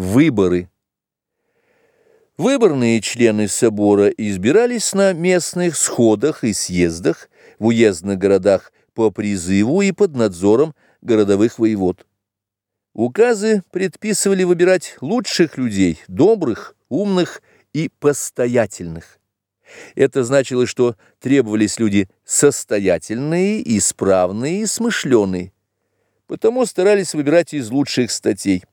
Выборы. Выборные члены собора избирались на местных сходах и съездах в уездных городах по призыву и под надзором городовых воевод. Указы предписывали выбирать лучших людей, добрых, умных и постоятельных. Это значило, что требовались люди состоятельные, исправные и смышленые. Потому старались выбирать из лучших статей.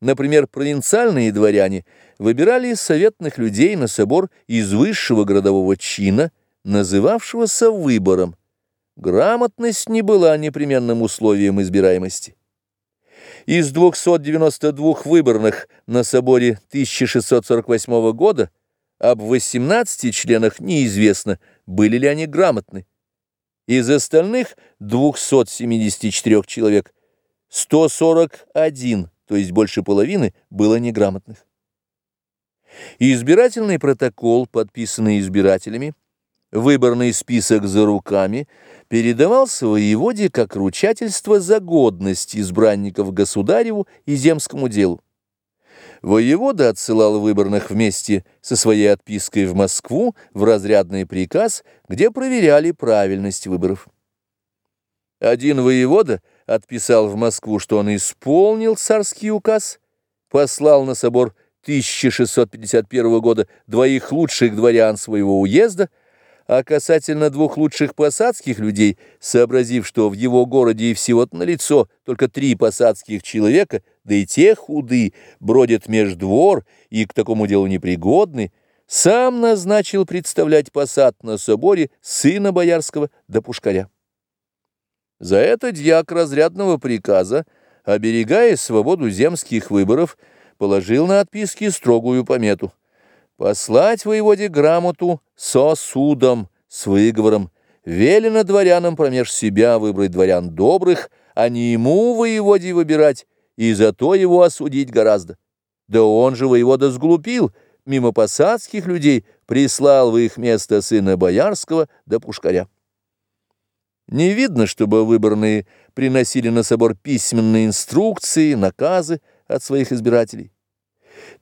Например, провинциальные дворяне выбирали советных людей на собор из высшего городового чина, называвшегося выбором. Грамотность не была непременным условием избираемости. Из 292 выборных на соборе 1648 года об 18 членах неизвестно, были ли они грамотны. Из остальных 274 человек 141 то есть больше половины, было неграмотных. избирательный протокол, подписанный избирателями, выборный список за руками, передавался воеводе как ручательство за годность избранников государеву и земскому делу. Воевода отсылал выборных вместе со своей отпиской в Москву в разрядный приказ, где проверяли правильность выборов. Один воевода отписал в Москву, что он исполнил царский указ, послал на собор 1651 года двоих лучших дворян своего уезда, а касательно двух лучших посадских людей, сообразив, что в его городе и всего-то налицо только три посадских человека, да и те худы, бродят меж двор и к такому делу непригодны, сам назначил представлять посад на соборе сына боярского до пушкаря. За это дьяк разрядного приказа, оберегая свободу земских выборов, положил на отписки строгую помету. Послать воеводе грамоту со судом, с выговором, велено дворянам промеж себя выбрать дворян добрых, а не ему воеводе выбирать, и зато его осудить гораздо. Да он же воевода сглупил, мимо посадских людей прислал в их место сына боярского да пушкаря. Не видно, чтобы выборные приносили на собор письменные инструкции, наказы от своих избирателей.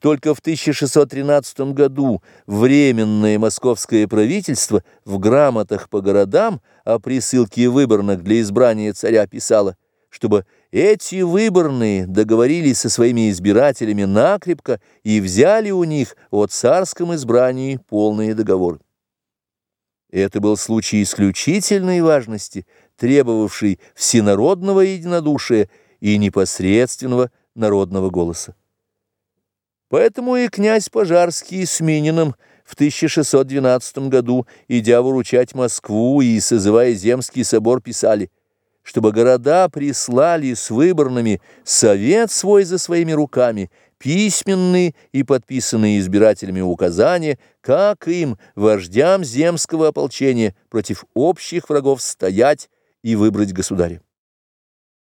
Только в 1613 году Временное московское правительство в грамотах по городам о присылке выборных для избрания царя писало, чтобы эти выборные договорились со своими избирателями накрепко и взяли у них о царском избрании полные договоры. Это был случай исключительной важности, требовавший всенародного единодушия и непосредственного народного голоса. Поэтому и князь Пожарский с Мининым в 1612 году, идя выручать Москву и созывая Земский собор, писали, чтобы города прислали с выборными совет свой за своими руками – письменные и подписанные избирателями указания, как им, вождям земского ополчения, против общих врагов стоять и выбрать государя.